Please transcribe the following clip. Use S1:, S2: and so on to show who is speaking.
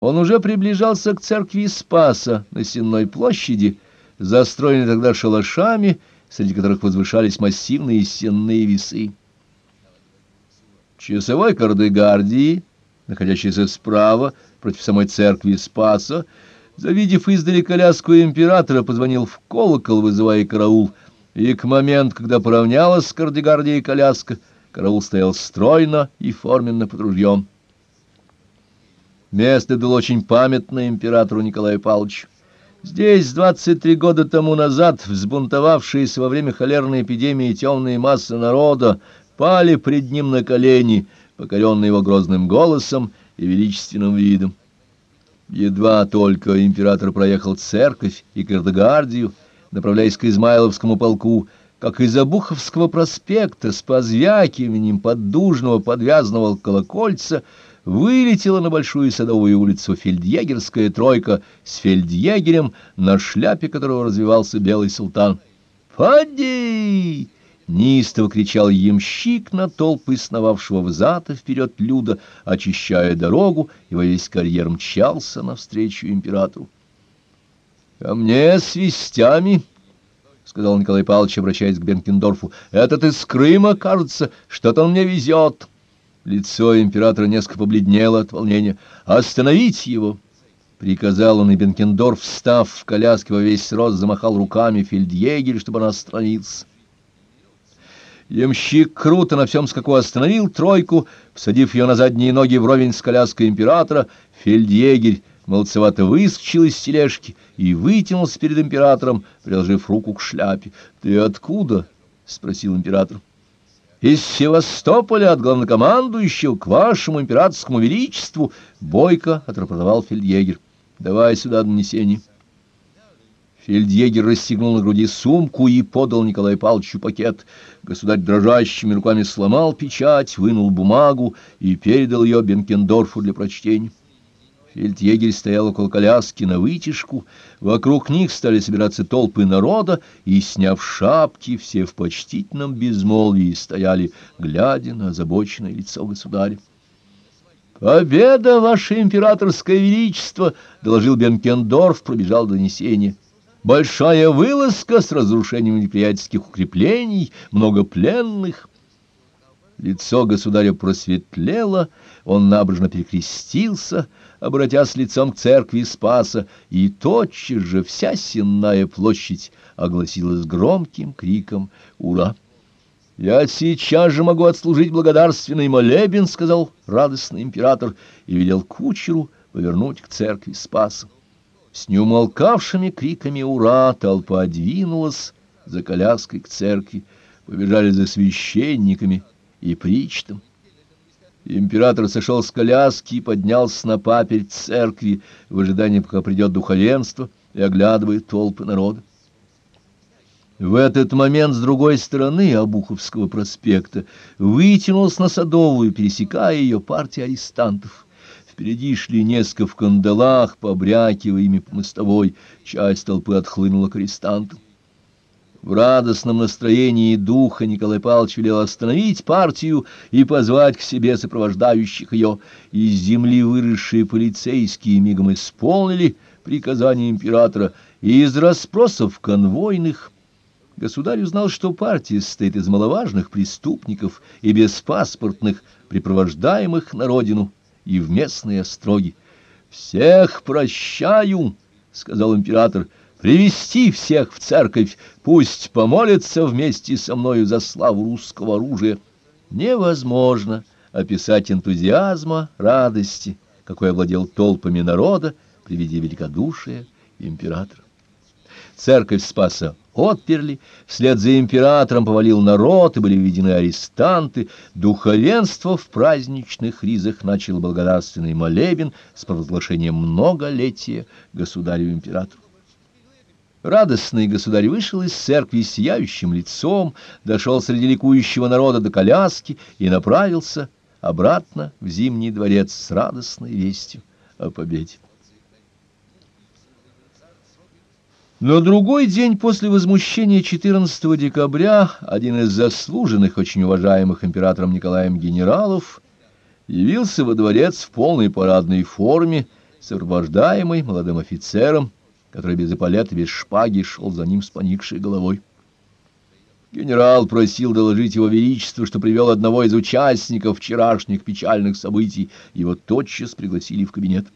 S1: Он уже приближался к церкви Спаса на Сенной площади, застроенной тогда шалашами, среди которых возвышались массивные сенные весы. Часовой Кардегардии, находящийся справа, против самой церкви Спаса, завидев издали коляску императора, позвонил в колокол, вызывая караул, и к моменту, когда поравнялась с Кардегардией коляска, караул стоял стройно и форменно под ружьем. Место было очень памятное императору Николаю Павловичу. Здесь 23 года тому назад взбунтовавшиеся во время холерной эпидемии темные массы народа пали пред ним на колени, покоренные его грозным голосом и величественным видом. Едва только император проехал церковь и Кардегардию, направляясь к Измайловскому полку, как из Обуховского проспекта с позвякиванием поддужного подвязанного колокольца вылетела на Большую Садовую улицу фельдъегерская тройка с фельдъегерем, на шляпе которого развивался белый султан. «Поди!» — неистово кричал ямщик на толпы сновавшего взад и вперед люда, очищая дорогу, и во весь карьер мчался навстречу императору. «А мне с вестями!» — сказал Николай Павлович, обращаясь к Бенкендорфу. — Этот из Крыма, кажется, что-то он мне везет. Лицо императора несколько побледнело от волнения. «Остановить его!» — приказал он, и Бенкендорф, встав в коляске во весь рост, замахал руками фельдъегерь, чтобы она остановился. Ямщик круто на всем скаку остановил тройку, всадив ее на задние ноги вровень с коляской императора. Фельдъегерь молодцевато выскочил из тележки и вытянулся перед императором, приложив руку к шляпе. — Ты откуда? — спросил император. — из Севастополя от главнокомандующего к вашему императорскому величеству, бойко отрапортовал фельдъегер. Давай сюда донесение. Фельдъегер расстегнул на груди сумку и подал Николаю Павловичу пакет. Государь дрожащими руками сломал печать, вынул бумагу и передал ее Бенкендорфу для прочтения. Фельдъегерь стоял около коляски на вытяжку, вокруг них стали собираться толпы народа, и, сняв шапки, все в почтительном безмолвии стояли, глядя на озабоченное лицо государя. «Победа, ваше императорское величество!» — доложил Бенкендорф, пробежал донесение. «Большая вылазка с разрушением неприятельских укреплений, много пленных». Лицо государя просветлело, он набожно перекрестился, обратясь лицом к церкви Спаса, и тотчас же вся сенная площадь огласилась громким криком «Ура!». «Я сейчас же могу отслужить благодарственный молебен», — сказал радостный император, и велел кучеру повернуть к церкви Спаса. С неумолкавшими криками «Ура!» толпа двинулась за коляской к церкви, побежали за священниками — и причтом. Император сошел с коляски и поднялся на паперть церкви в ожидании, пока придет духовенство, и оглядывает толпы народа. В этот момент с другой стороны Обуховского проспекта вытянулась на Садовую, пересекая ее партия арестантов. Впереди шли несколько в кандалах, побрякивая ими по мостовой, часть толпы отхлынула к арестантам. В радостном настроении духа Николай Павлович велел остановить партию и позвать к себе сопровождающих ее. Из земли выросшие полицейские мигом исполнили приказание императора, и из расспросов конвойных государь узнал, что партия состоит из маловажных преступников и беспаспортных, припровождаемых на родину и в местные остроги. «Всех прощаю!» — сказал император — привести всех в церковь, пусть помолятся вместе со мною за славу русского оружия. Невозможно описать энтузиазма, радости, какой овладел толпами народа при виде великодушия императора. Церковь Спаса отперли, вслед за императором повалил народ, и были введены арестанты. Духовенство в праздничных ризах начало благодарственный молебен с провозглашением многолетия государю-императору. Радостный государь вышел из церкви сияющим лицом, дошел среди ликующего народа до коляски и направился обратно в Зимний дворец с радостной вестью о победе. Но другой день после возмущения 14 декабря один из заслуженных, очень уважаемых императором Николаем генералов явился во дворец в полной парадной форме сопровождаемый молодым офицером, который без эполета, без шпаги шел за ним с поникшей головой. Генерал просил доложить его величеству, что привел одного из участников вчерашних печальных событий. Его тотчас пригласили в кабинет.